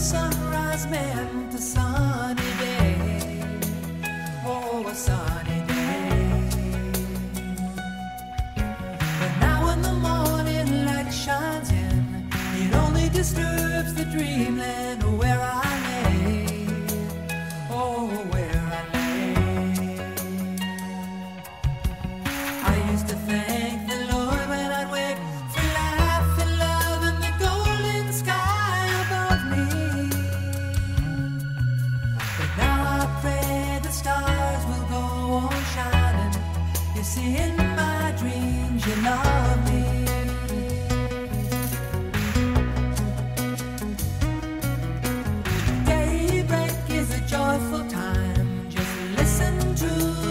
sunrise meant a sunny day. Oh, a sunny day. But now when the morning light shines in, it only disturbs the dreamland. In my dreams you love me. Daybreak is a joyful time. Just listen to